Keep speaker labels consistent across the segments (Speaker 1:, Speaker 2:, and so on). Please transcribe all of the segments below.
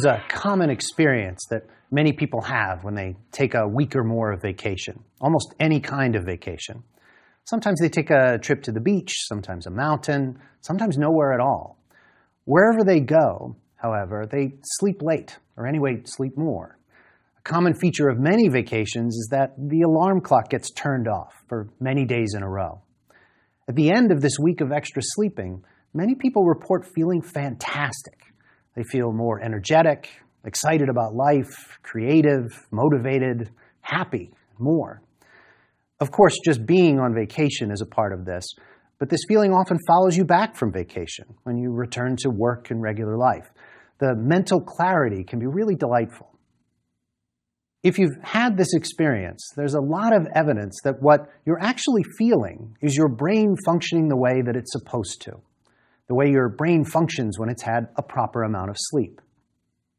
Speaker 1: There's a common experience that many people have when they take a week or more of vacation, almost any kind of vacation. Sometimes they take a trip to the beach, sometimes a mountain, sometimes nowhere at all. Wherever they go, however, they sleep late, or anyway, sleep more. A common feature of many vacations is that the alarm clock gets turned off for many days in a row. At the end of this week of extra sleeping, many people report feeling fantastic. They feel more energetic, excited about life, creative, motivated, happy, more. Of course, just being on vacation is a part of this, but this feeling often follows you back from vacation when you return to work and regular life. The mental clarity can be really delightful. If you've had this experience, there's a lot of evidence that what you're actually feeling is your brain functioning the way that it's supposed to, the way your brain functions when it's had a proper amount of sleep.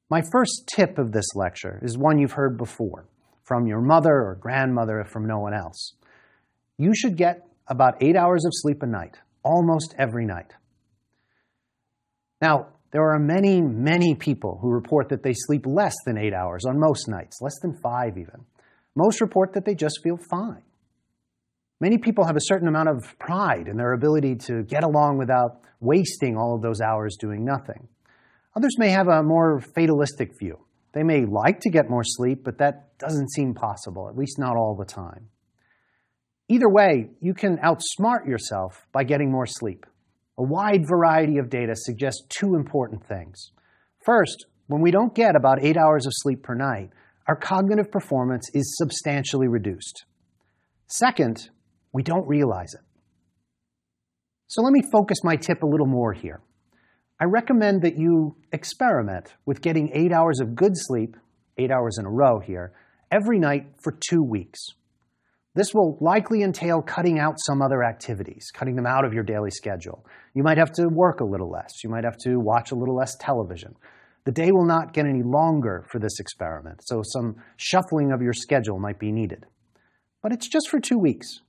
Speaker 1: My first tip of this lecture is one you've heard before from your mother or grandmother, if from no one else. You should get about eight hours of sleep a night, almost every night. Now, there are many, many people who report that they sleep less than eight hours on most nights, less than five even. Most report that they just feel fine. Many people have a certain amount of pride in their ability to get along without wasting all of those hours doing nothing. Others may have a more fatalistic view. They may like to get more sleep, but that doesn't seem possible, at least not all the time. Either way, you can outsmart yourself by getting more sleep. A wide variety of data suggests two important things. First, when we don't get about eight hours of sleep per night, our cognitive performance is substantially reduced. Second, we don't realize it. So let me focus my tip a little more here. I recommend that you experiment with getting eight hours of good sleep, eight hours in a row here, every night for two weeks. This will likely entail cutting out some other activities, cutting them out of your daily schedule. You might have to work a little less. You might have to watch a little less television. The day will not get any longer for this experiment, so some shuffling of your schedule might be needed. But it's just for two weeks.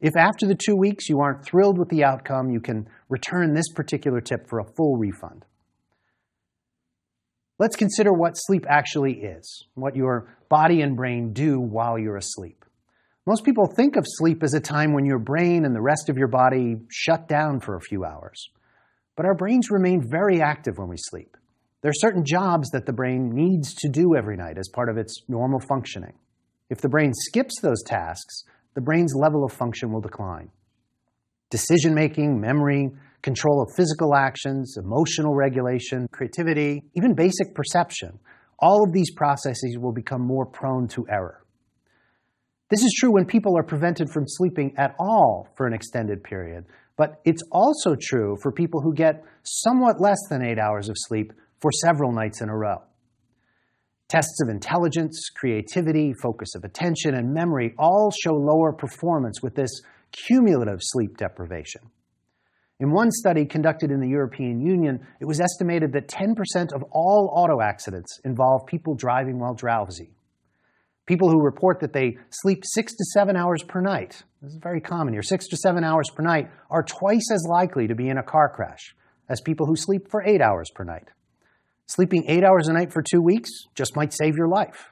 Speaker 1: If after the two weeks you aren't thrilled with the outcome, you can return this particular tip for a full refund. Let's consider what sleep actually is, what your body and brain do while you're asleep. Most people think of sleep as a time when your brain and the rest of your body shut down for a few hours. But our brains remain very active when we sleep. There are certain jobs that the brain needs to do every night as part of its normal functioning. If the brain skips those tasks, the brain's level of function will decline. Decision making, memory, control of physical actions, emotional regulation, creativity, even basic perception, all of these processes will become more prone to error. This is true when people are prevented from sleeping at all for an extended period, but it's also true for people who get somewhat less than eight hours of sleep for several nights in a row. Tests of intelligence, creativity, focus of attention, and memory all show lower performance with this cumulative sleep deprivation. In one study conducted in the European Union, it was estimated that 10% of all auto accidents involve people driving while drowsy. People who report that they sleep six to seven hours per night, this is very common here, six to seven hours per night, are twice as likely to be in a car crash as people who sleep for eight hours per night. Sleeping eight hours a night for two weeks just might save your life.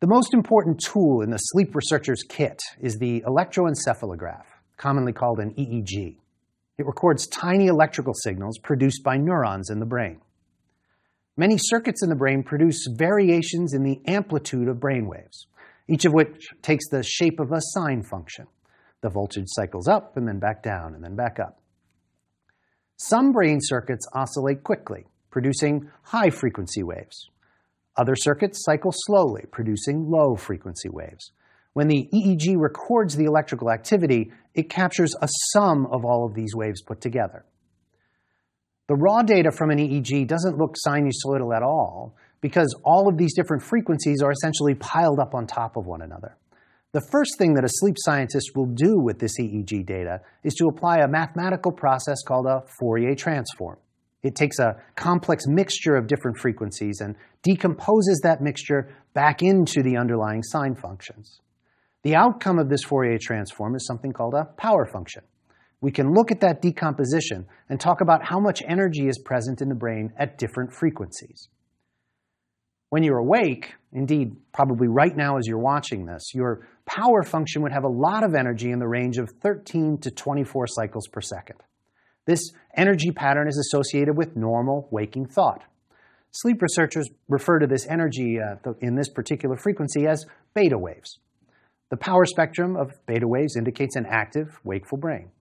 Speaker 1: The most important tool in the sleep researcher's kit is the electroencephalograph, commonly called an EEG. It records tiny electrical signals produced by neurons in the brain. Many circuits in the brain produce variations in the amplitude of brain waves, each of which takes the shape of a sine function. The voltage cycles up and then back down and then back up. Some brain circuits oscillate quickly, producing high frequency waves. Other circuits cycle slowly, producing low frequency waves. When the EEG records the electrical activity, it captures a sum of all of these waves put together. The raw data from an EEG doesn't look sinusoidal at all because all of these different frequencies are essentially piled up on top of one another. The first thing that a sleep scientist will do with this EEG data is to apply a mathematical process called a Fourier transform. It takes a complex mixture of different frequencies and decomposes that mixture back into the underlying sine functions. The outcome of this Fourier transform is something called a power function. we can look at that decomposition and talk about how much energy is present in the brain at different frequencies. When you're awake, indeed, probably right now as you're watching this, your power function would have a lot of energy in the range of 13 to 24 cycles per second. This energy pattern is associated with normal waking thought. Sleep researchers refer to this energy uh, in this particular frequency as beta waves. The power spectrum of beta waves indicates an active, wakeful brain.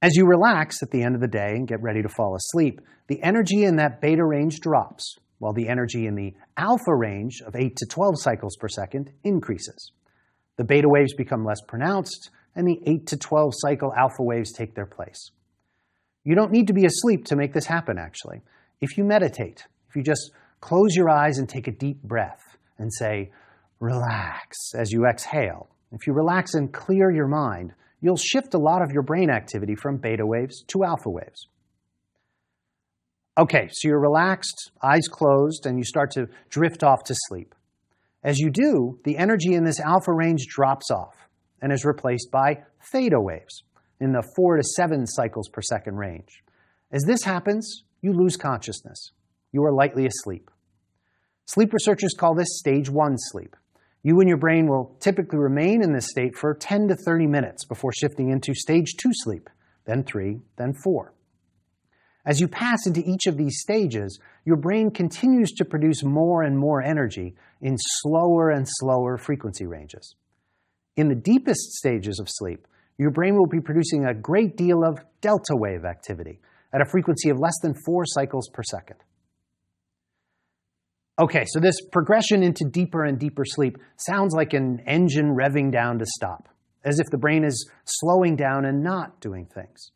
Speaker 1: As you relax at the end of the day and get ready to fall asleep, the energy in that beta range drops, while the energy in the alpha range of 8 to 12 cycles per second increases. The beta waves become less pronounced, and the 8 to 12 cycle alpha waves take their place. You don't need to be asleep to make this happen, actually. If you meditate, if you just close your eyes and take a deep breath and say, relax as you exhale, if you relax and clear your mind, you'll shift a lot of your brain activity from beta waves to alpha waves. Okay, so you're relaxed, eyes closed, and you start to drift off to sleep. As you do, the energy in this alpha range drops off and is replaced by theta waves in the 4 to 7 cycles per second range. As this happens, you lose consciousness. You are lightly asleep. Sleep researchers call this stage 1 sleep. You and your brain will typically remain in this state for 10 to 30 minutes before shifting into stage 2 sleep, then 3, then 4. As you pass into each of these stages, your brain continues to produce more and more energy in slower and slower frequency ranges. In the deepest stages of sleep, your brain will be producing a great deal of delta wave activity at a frequency of less than four cycles per second. Okay, so this progression into deeper and deeper sleep sounds like an engine revving down to stop, as if the brain is slowing down and not doing things.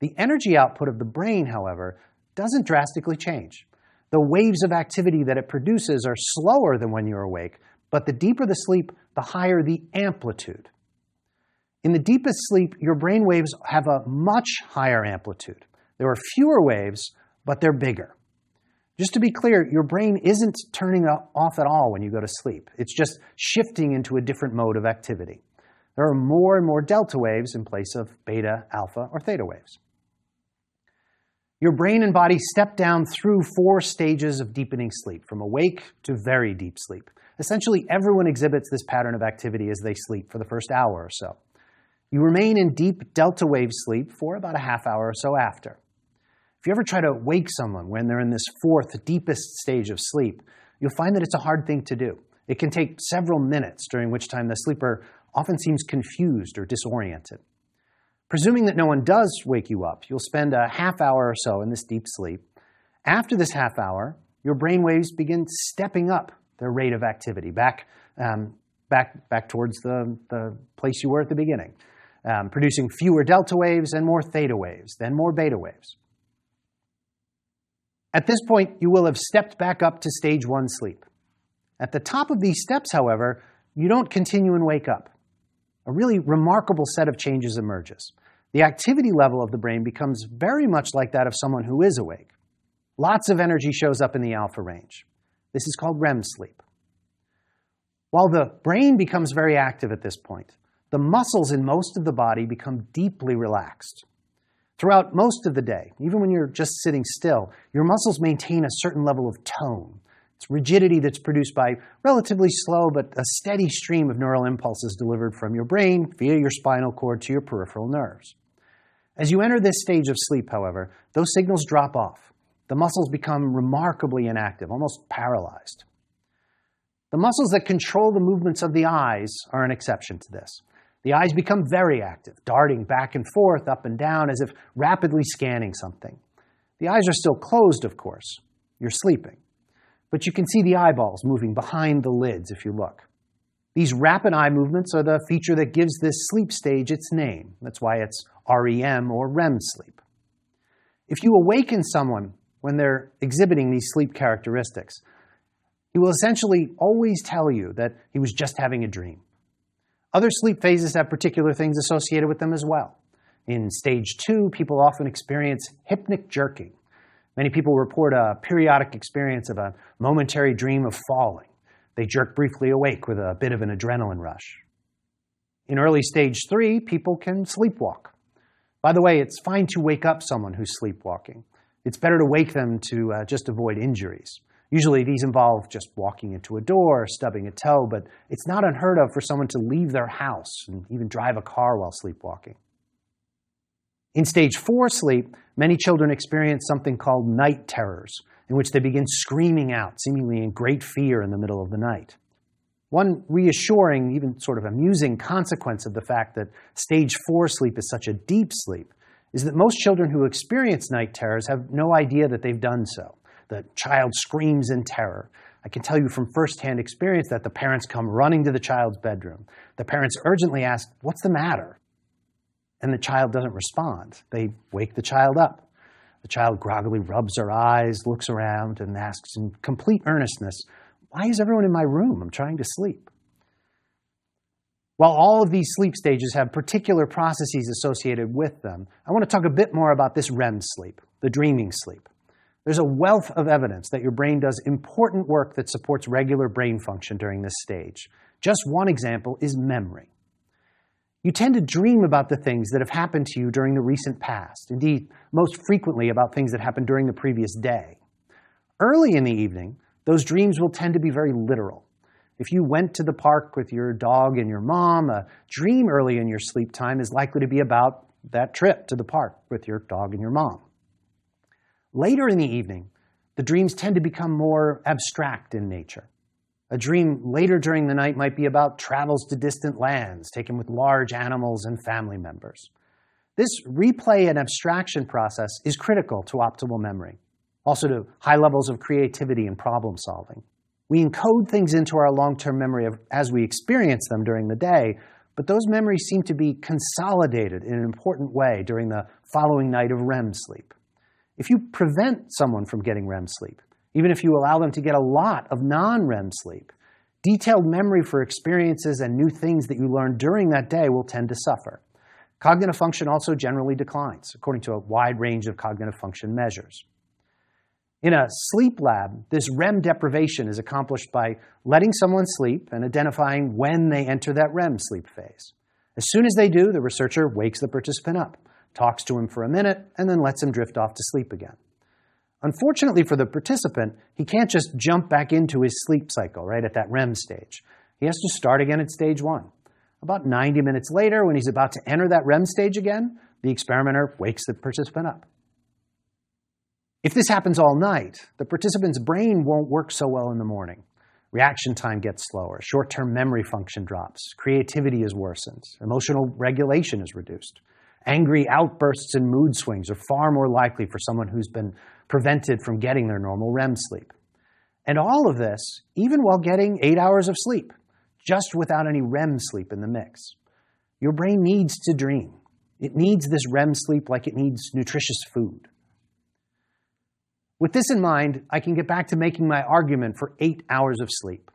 Speaker 1: The energy output of the brain, however, doesn't drastically change. The waves of activity that it produces are slower than when you're awake, but the deeper the sleep, the higher the amplitude. In the deepest sleep, your brain waves have a much higher amplitude. There are fewer waves, but they're bigger. Just to be clear, your brain isn't turning off at all when you go to sleep. It's just shifting into a different mode of activity. There are more and more delta waves in place of beta, alpha, or theta waves. Your brain and body step down through four stages of deepening sleep, from awake to very deep sleep. Essentially, everyone exhibits this pattern of activity as they sleep for the first hour or so. You remain in deep delta wave sleep for about a half hour or so after. If you ever try to wake someone when they're in this fourth, deepest stage of sleep, you'll find that it's a hard thing to do. It can take several minutes, during which time the sleeper often seems confused or disoriented. Presuming that no one does wake you up, you'll spend a half hour or so in this deep sleep. After this half hour, your brain waves begin stepping up their rate of activity back, um, back, back towards the, the place you were at the beginning, um, producing fewer delta waves and more theta waves, then more beta waves. At this point, you will have stepped back up to stage one sleep. At the top of these steps, however, you don't continue and wake up. A really remarkable set of changes emerges the activity level of the brain becomes very much like that of someone who is awake. Lots of energy shows up in the alpha range. This is called REM sleep. While the brain becomes very active at this point, the muscles in most of the body become deeply relaxed. Throughout most of the day, even when you're just sitting still, your muscles maintain a certain level of tone. It's rigidity that's produced by relatively slow but a steady stream of neural impulses delivered from your brain via your spinal cord to your peripheral nerves. As you enter this stage of sleep, however, those signals drop off. The muscles become remarkably inactive, almost paralyzed. The muscles that control the movements of the eyes are an exception to this. The eyes become very active, darting back and forth, up and down, as if rapidly scanning something. The eyes are still closed, of course. You're sleeping. But you can see the eyeballs moving behind the lids if you look. These rapid eye movements are the feature that gives this sleep stage its name. That's why it's REM or REM sleep. If you awaken someone when they're exhibiting these sleep characteristics, he will essentially always tell you that he was just having a dream. Other sleep phases have particular things associated with them as well. In stage two, people often experience hypnic jerking. Many people report a periodic experience of a momentary dream of falling. They jerk briefly awake with a bit of an adrenaline rush. In early stage three, people can sleepwalk. By the way, it's fine to wake up someone who's sleepwalking. It's better to wake them to uh, just avoid injuries. Usually these involve just walking into a door or stubbing a toe, but it's not unheard of for someone to leave their house and even drive a car while sleepwalking. In stage four sleep, many children experience something called night terrors, in which they begin screaming out, seemingly in great fear in the middle of the night. One reassuring, even sort of amusing consequence of the fact that stage four sleep is such a deep sleep is that most children who experience night terrors have no idea that they've done so. The child screams in terror. I can tell you from firsthand experience that the parents come running to the child's bedroom. The parents urgently ask, What's the matter? And the child doesn't respond. They wake the child up. The child groggily rubs her eyes, looks around, and asks in complete earnestness, why is everyone in my room? I'm trying to sleep. While all of these sleep stages have particular processes associated with them, I want to talk a bit more about this REM sleep, the dreaming sleep. There's a wealth of evidence that your brain does important work that supports regular brain function during this stage. Just one example is memory. You tend to dream about the things that have happened to you during the recent past, indeed, most frequently about things that happened during the previous day. Early in the evening, those dreams will tend to be very literal. If you went to the park with your dog and your mom, a dream early in your sleep time is likely to be about that trip to the park with your dog and your mom. Later in the evening, the dreams tend to become more abstract in nature. A dream later during the night might be about travels to distant lands taken with large animals and family members. This replay and abstraction process is critical to optimal memory also to high levels of creativity and problem solving. We encode things into our long-term memory as we experience them during the day, but those memories seem to be consolidated in an important way during the following night of REM sleep. If you prevent someone from getting REM sleep, even if you allow them to get a lot of non-REM sleep, detailed memory for experiences and new things that you learned during that day will tend to suffer. Cognitive function also generally declines, according to a wide range of cognitive function measures. In a sleep lab, this REM deprivation is accomplished by letting someone sleep and identifying when they enter that REM sleep phase. As soon as they do, the researcher wakes the participant up, talks to him for a minute, and then lets him drift off to sleep again. Unfortunately for the participant, he can't just jump back into his sleep cycle right at that REM stage. He has to start again at stage one. About 90 minutes later, when he's about to enter that REM stage again, the experimenter wakes the participant up. If this happens all night, the participant's brain won't work so well in the morning. Reaction time gets slower, short-term memory function drops, creativity is worsened, emotional regulation is reduced. Angry outbursts and mood swings are far more likely for someone who's been prevented from getting their normal REM sleep. And all of this, even while getting eight hours of sleep, just without any REM sleep in the mix. Your brain needs to dream. It needs this REM sleep like it needs nutritious food. With this in mind, I can get back to making my argument for eight hours of sleep.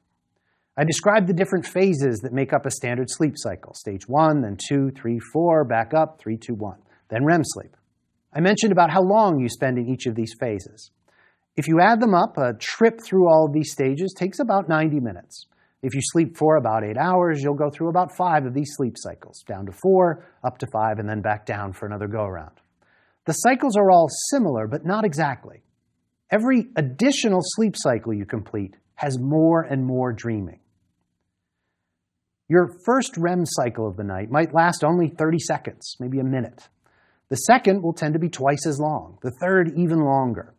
Speaker 1: I described the different phases that make up a standard sleep cycle. Stage one, then two, three, four, back up, three, two, one. Then REM sleep. I mentioned about how long you spend in each of these phases. If you add them up, a trip through all of these stages takes about 90 minutes. If you sleep for about eight hours, you'll go through about five of these sleep cycles, down to four, up to five, and then back down for another go around. The cycles are all similar, but not exactly. Every additional sleep cycle you complete has more and more dreaming. Your first REM cycle of the night might last only 30 seconds, maybe a minute. The second will tend to be twice as long, the third even longer.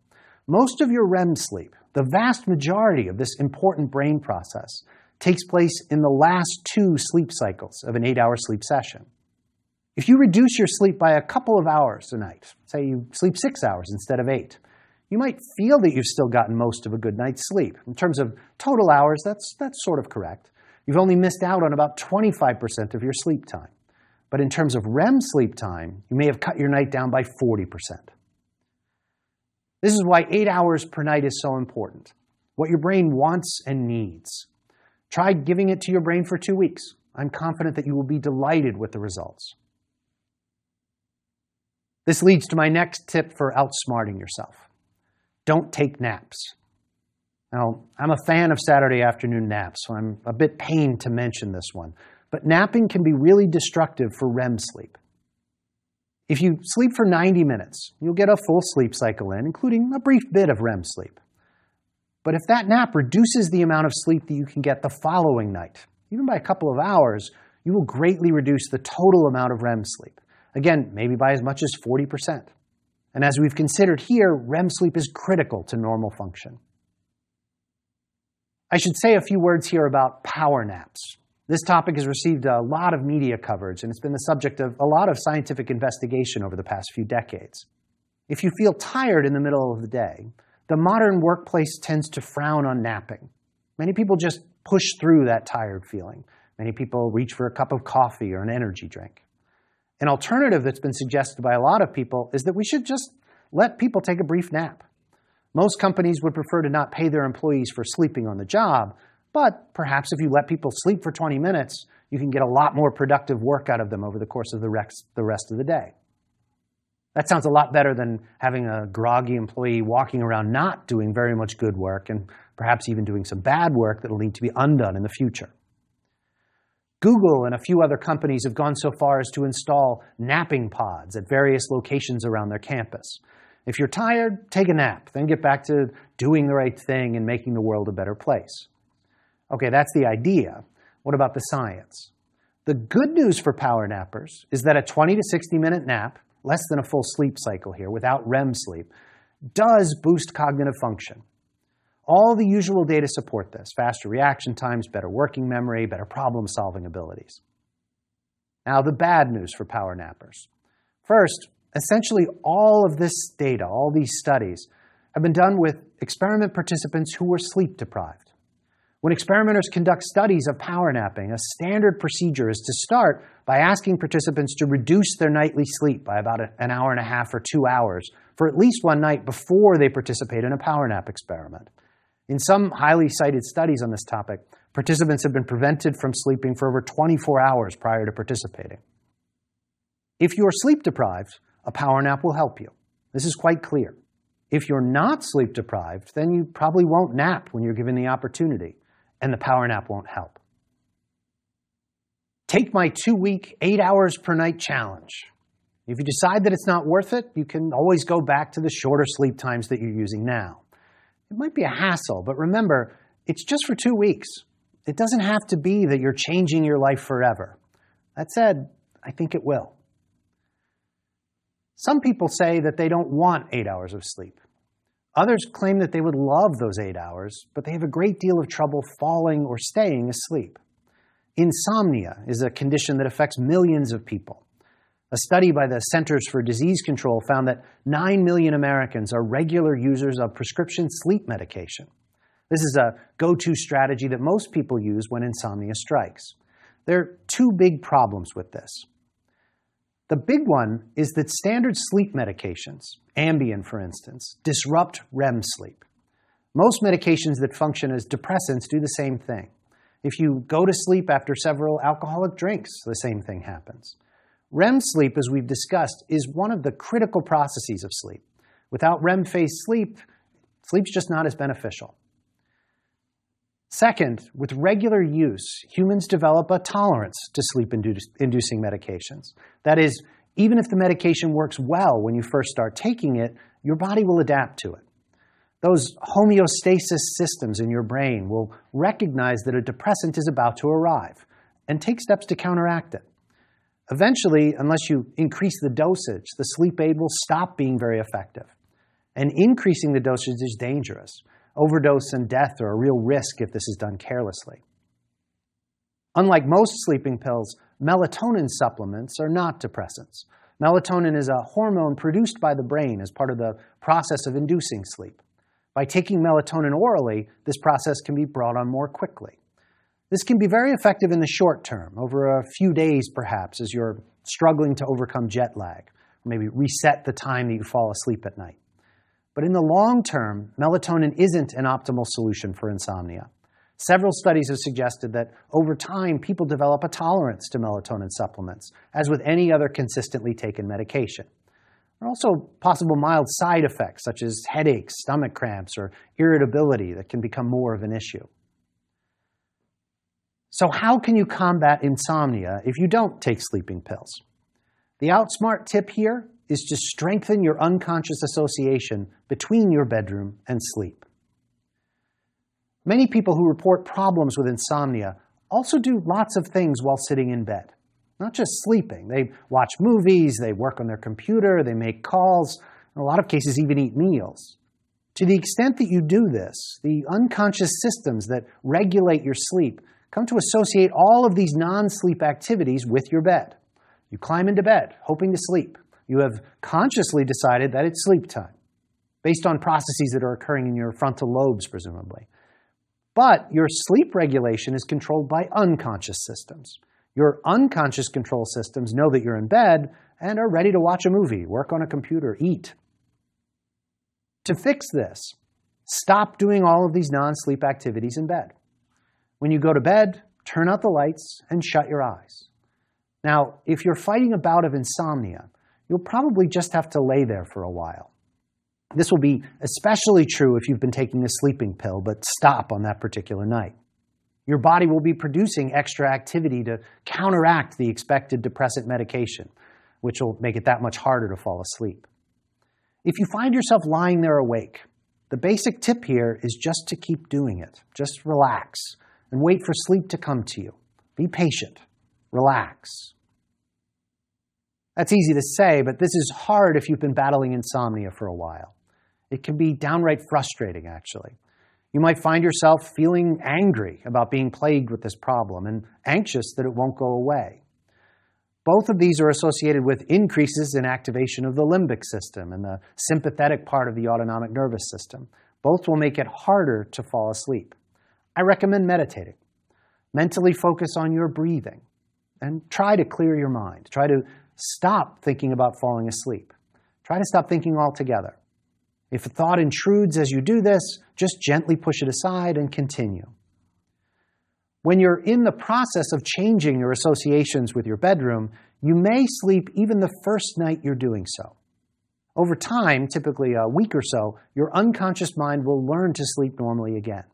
Speaker 1: Most of your REM sleep, the vast majority of this important brain process, takes place in the last two sleep cycles of an eight-hour sleep session. If you reduce your sleep by a couple of hours a night, say you sleep six hours instead of eight, you might feel that you've still gotten most of a good night's sleep. In terms of total hours, that's, that's sort of correct. You've only missed out on about 25% of your sleep time. But in terms of REM sleep time, you may have cut your night down by 40%. This is why eight hours per night is so important. What your brain wants and needs. Try giving it to your brain for two weeks. I'm confident that you will be delighted with the results. This leads to my next tip for outsmarting yourself don't take naps. Now, I'm a fan of Saturday afternoon naps, so I'm a bit pained to mention this one. But napping can be really destructive for REM sleep. If you sleep for 90 minutes, you'll get a full sleep cycle in, including a brief bit of REM sleep. But if that nap reduces the amount of sleep that you can get the following night, even by a couple of hours, you will greatly reduce the total amount of REM sleep. Again, maybe by as much as 40%. And as we've considered here, REM sleep is critical to normal function. I should say a few words here about power naps. This topic has received a lot of media coverage and it's been the subject of a lot of scientific investigation over the past few decades. If you feel tired in the middle of the day, the modern workplace tends to frown on napping. Many people just push through that tired feeling. Many people reach for a cup of coffee or an energy drink. An alternative that's been suggested by a lot of people is that we should just let people take a brief nap. Most companies would prefer to not pay their employees for sleeping on the job, but perhaps if you let people sleep for 20 minutes, you can get a lot more productive work out of them over the course of the rest, of the day. That sounds a lot better than having a groggy employee walking around not doing very much good work and perhaps even doing some bad work that will need to be undone in the future. Google and a few other companies have gone so far as to install napping pods at various locations around their campus. If you're tired, take a nap, then get back to doing the right thing and making the world a better place. Okay, that's the idea. What about the science? The good news for power nappers is that a 20 to 60 minute nap, less than a full sleep cycle here, without REM sleep, does boost cognitive function. All the usual data support this faster reaction times, better working memory, better problem solving abilities. Now, the bad news for power nappers. First, essentially all of this data, all these studies, have been done with experiment participants who were sleep deprived. When experimenters conduct studies of power napping, a standard procedure is to start by asking participants to reduce their nightly sleep by about an hour and a half or two hours for at least one night before they participate in a power nap experiment. In some highly cited studies on this topic, participants have been prevented from sleeping for over 24 hours prior to participating. If you are sleep deprived, a power nap will help you. This is quite clear. If you're not sleep deprived, then you probably won't nap when you're given the opportunity and the power nap won't help. Take my two week, eight hours per night challenge. If you decide that it's not worth it, you can always go back to the shorter sleep times that you're using now. It might be a hassle, but remember, it's just for two weeks. It doesn't have to be that you're changing your life forever. That said, I think it will. Some people say that they don't want eight hours of sleep. Others claim that they would love those eight hours, but they have a great deal of trouble falling or staying asleep. Insomnia is a condition that affects millions of people. A study by the Centers for Disease Control found that 9 million Americans are regular users of prescription sleep medication. This is a go to strategy that most people use when insomnia strikes. There are two big problems with this. The big one is that standard sleep medications, Ambien for instance, disrupt REM sleep. Most medications that function as depressants do the same thing. If you go to sleep after several alcoholic drinks, the same thing happens. REM sleep, as we've discussed, is one of the critical processes of sleep. Without REM phase sleep, sleep's just not as beneficial. Second, with regular use, humans develop a tolerance to sleep inducing medications. That is, even if the medication works well when you first start taking it, your body will adapt to it. Those homeostasis systems in your brain will recognize that a depressant is about to arrive and take steps to counteract it. Eventually, unless you increase the dosage, the sleep aid will stop being very effective. And increasing the dosage is dangerous Overdose and death are a real risk if this is done carelessly. Unlike most sleeping pills, melatonin supplements are not depressants. Melatonin is a hormone produced by the brain as part of the process of inducing sleep. By taking melatonin orally, this process can be brought on more quickly. This can be very effective in the short term, over a few days perhaps, as you're struggling to overcome jet lag, or maybe reset the time that you fall asleep at night. But in the long term, melatonin isn't an optimal solution for insomnia. Several studies have suggested that over time, people develop a tolerance to melatonin supplements, as with any other consistently taken medication. There are also possible mild side effects, such as headaches, stomach cramps, or irritability, that can become more of an issue. So, how can you combat insomnia if you don't take sleeping pills? The outsmart tip here is to strengthen your unconscious association between your bedroom and sleep. Many people who report problems with insomnia also do lots of things while sitting in bed, not just sleeping. They watch movies, they work on their computer, they make calls, in a lot of cases, even eat meals. To the extent that you do this, the unconscious systems that regulate your sleep come to associate all of these non sleep activities with your bed. You climb into bed, hoping to sleep. You have consciously decided that it's sleep time, based on processes that are occurring in your frontal lobes, presumably. But your sleep regulation is controlled by unconscious systems. Your unconscious control systems know that you're in bed and are ready to watch a movie, work on a computer, eat. To fix this, stop doing all of these non sleep activities in bed. When you go to bed, turn out the lights and shut your eyes. Now, if you're fighting a bout of insomnia, you'll probably just have to lay there for a while. This will be especially true if you've been taking a sleeping pill, but stop on that particular night. Your body will be producing extra activity to counteract the expected depressant medication, which will make it that much harder to fall asleep. If you find yourself lying there awake, the basic tip here is just to keep doing it. Just relax and wait for sleep to come to you. Be patient. Relax. That's easy to say, but this is hard if you've been battling insomnia for a while. It can be downright frustrating, actually. You might find yourself feeling angry about being plagued with this problem and anxious that it won't go away. Both of these are associated with increases in activation of the limbic system and the sympathetic part of the autonomic nervous system. Both will make it harder to fall asleep. I recommend meditating. Mentally focus on your breathing and try to clear your mind. Try to stop thinking about falling asleep. Try to stop thinking altogether. If a thought intrudes as you do this, just gently push it aside and continue. When you're in the process of changing your associations with your bedroom, you may sleep even the first night you're doing so. Over time, typically a week or so, your unconscious mind will learn to sleep normally again.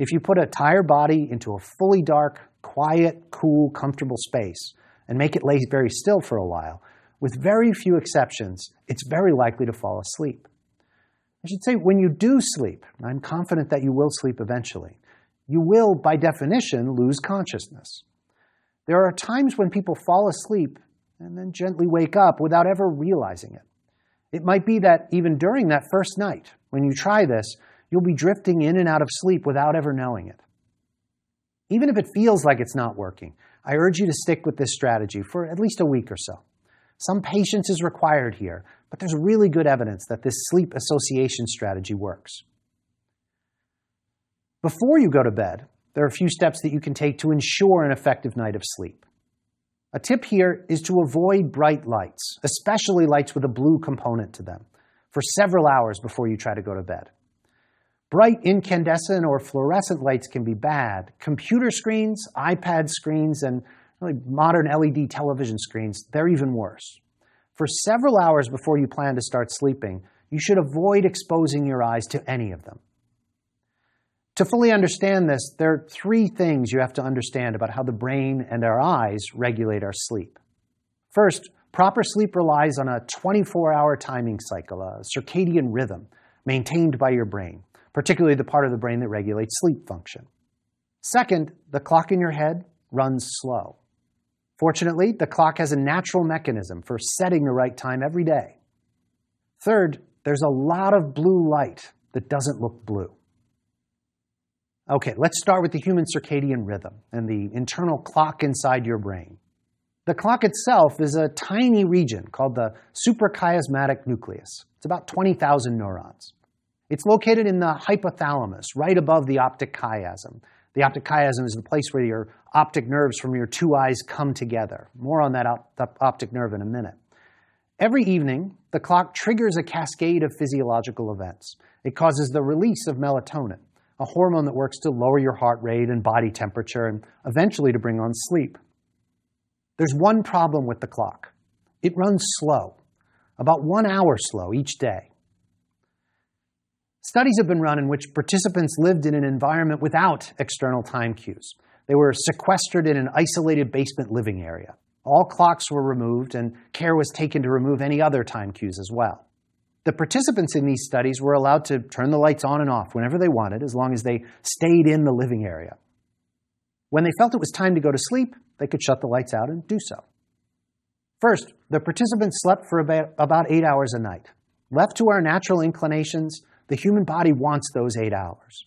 Speaker 1: If you put a tired body into a fully dark, quiet, cool, comfortable space and make it lay very still for a while, with very few exceptions, it's very likely to fall asleep. I should say, when you do sleep, I'm confident that you will sleep eventually, you will, by definition, lose consciousness. There are times when people fall asleep and then gently wake up without ever realizing it. It might be that even during that first night, when you try this, you'll be drifting in and out of sleep without ever knowing it. Even if it feels like it's not working, I urge you to stick with this strategy for at least a week or so. Some patience is required here, but there's really good evidence that this sleep association strategy works. Before you go to bed, there are a few steps that you can take to ensure an effective night of sleep. A tip here is to avoid bright lights, especially lights with a blue component to them, for several hours before you try to go to bed. Bright incandescent or fluorescent lights can be bad. Computer screens, iPad screens, and really modern LED television screens, they're even worse. For several hours before you plan to start sleeping, you should avoid exposing your eyes to any of them. To fully understand this, there are three things you have to understand about how the brain and our eyes regulate our sleep. First, proper sleep relies on a 24 hour timing cycle, a circadian rhythm maintained by your brain particularly the part of the brain that regulates sleep function. Second, the clock in your head runs slow. Fortunately, the clock has a natural mechanism for setting the right time every day. Third, there's a lot of blue light that doesn't look blue. Okay, let's start with the human circadian rhythm and the internal clock inside your brain. The clock itself is a tiny region called the suprachiasmatic nucleus. It's about 20,000 neurons. It's located in the hypothalamus, right above the optic chiasm. The optic chiasm is the place where your optic nerves from your two eyes come together. More on that op optic nerve in a minute. Every evening, the clock triggers a cascade of physiological events. It causes the release of melatonin, a hormone that works to lower your heart rate and body temperature and eventually to bring on sleep. There's one problem with the clock. It runs slow, about one hour slow each day. Studies have been run in which participants lived in an environment without external time cues. They were sequestered in an isolated basement living area. All clocks were removed, and care was taken to remove any other time cues as well. The participants in these studies were allowed to turn the lights on and off whenever they wanted, as long as they stayed in the living area. When they felt it was time to go to sleep, they could shut the lights out and do so. First, the participants slept for about eight hours a night. Left to our natural inclinations, the human body wants those eight hours.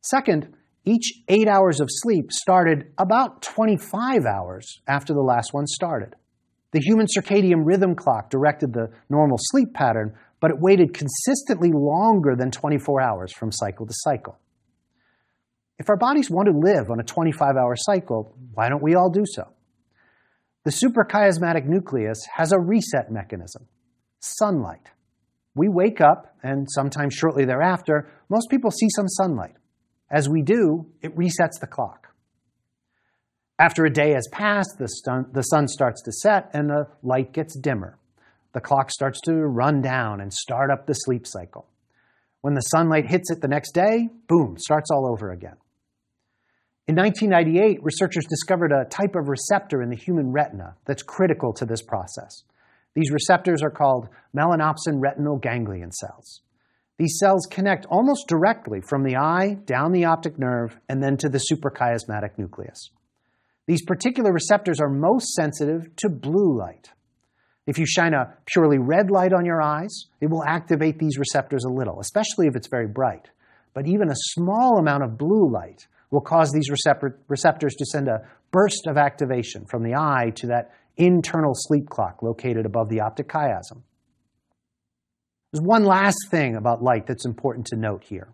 Speaker 1: Second, each eight hours of sleep started about 25 hours after the last one started. The human circadian rhythm clock directed the normal sleep pattern, but it waited consistently longer than 24 hours from cycle to cycle. If our bodies want to live on a 25 hour cycle, why don't we all do so? The suprachiasmatic nucleus has a reset mechanism sunlight. We wake up, and sometimes shortly thereafter, most people see some sunlight. As we do, it resets the clock. After a day has passed, the, sun, the sun starts to set and the light gets dimmer. The clock starts to run down and start up the sleep cycle. When the sunlight hits it the next day, boom, starts all over again. In 1998, researchers discovered a type of receptor in the human retina that's critical to this process. These receptors are called melanopsin retinal ganglion cells. These cells connect almost directly from the eye down the optic nerve and then to the suprachiasmatic nucleus. These particular receptors are most sensitive to blue light. If you shine a purely red light on your eyes, it will activate these receptors a little, especially if it's very bright. But even a small amount of blue light will cause these receptors to send a burst of activation from the eye to that internal sleep clock located above the optic chiasm. There's one last thing about light that's important to note here.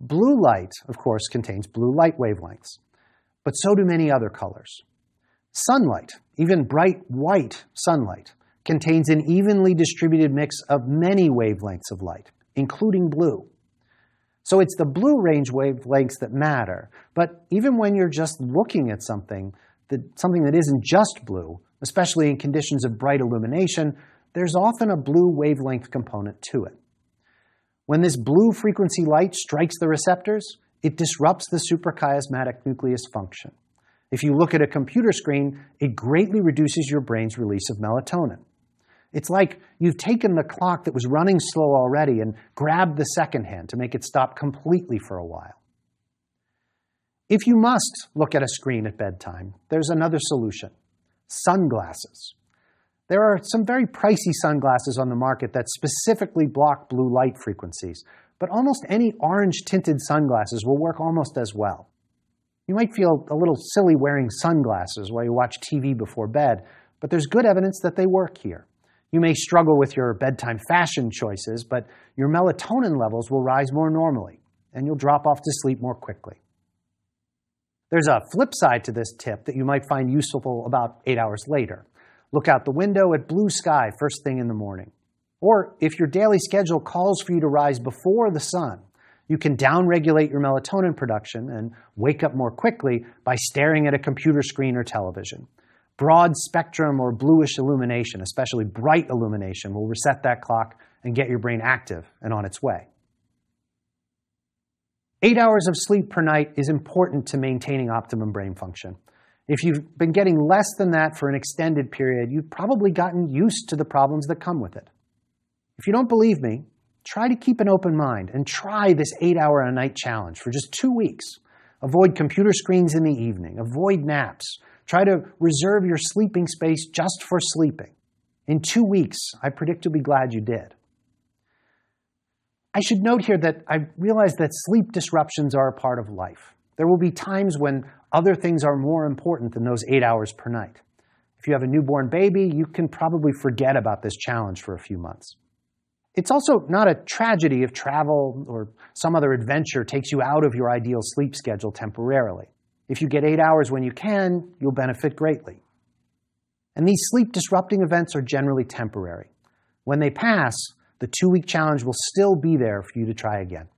Speaker 1: Blue light, of course, contains blue light wavelengths, but so do many other colors. Sunlight, even bright white sunlight, contains an evenly distributed mix of many wavelengths of light, including blue. So it's the blue range wavelengths that matter. But even when you're just looking at something, that, something that isn't just blue, especially in conditions of bright illumination, there's often a blue wavelength component to it. When this blue frequency light strikes the receptors, it disrupts the suprachiasmatic nucleus function. If you look at a computer screen, it greatly reduces your brain's release of melatonin. It's like you've taken the clock that was running slow already and grabbed the second hand to make it stop completely for a while. If you must look at a screen at bedtime, there's another solution sunglasses. There are some very pricey sunglasses on the market that specifically block blue light frequencies, but almost any orange tinted sunglasses will work almost as well. You might feel a little silly wearing sunglasses while you watch TV before bed, but there's good evidence that they work here. You may struggle with your bedtime fashion choices, but your melatonin levels will rise more normally, and you'll drop off to sleep more quickly. There's a flip side to this tip that you might find useful about eight hours later. Look out the window at blue sky first thing in the morning. Or if your daily schedule calls for you to rise before the sun, you can downregulate your melatonin production and wake up more quickly by staring at a computer screen or television. Broad spectrum or bluish illumination, especially bright illumination, will reset that clock and get your brain active and on its way. Eight hours of sleep per night is important to maintaining optimum brain function. If you've been getting less than that for an extended period, you've probably gotten used to the problems that come with it. If you don't believe me, try to keep an open mind and try this eight hour a night challenge for just two weeks. Avoid computer screens in the evening, avoid naps. Try to reserve your sleeping space just for sleeping. In two weeks, I predict you'll be glad you did. I should note here that I realize that sleep disruptions are a part of life. There will be times when other things are more important than those eight hours per night. If you have a newborn baby, you can probably forget about this challenge for a few months. It's also not a tragedy if travel or some other adventure takes you out of your ideal sleep schedule temporarily. If you get eight hours when you can, you'll benefit greatly. And these sleep disrupting events are generally temporary. When they pass, the two week challenge will still be there for you to try again.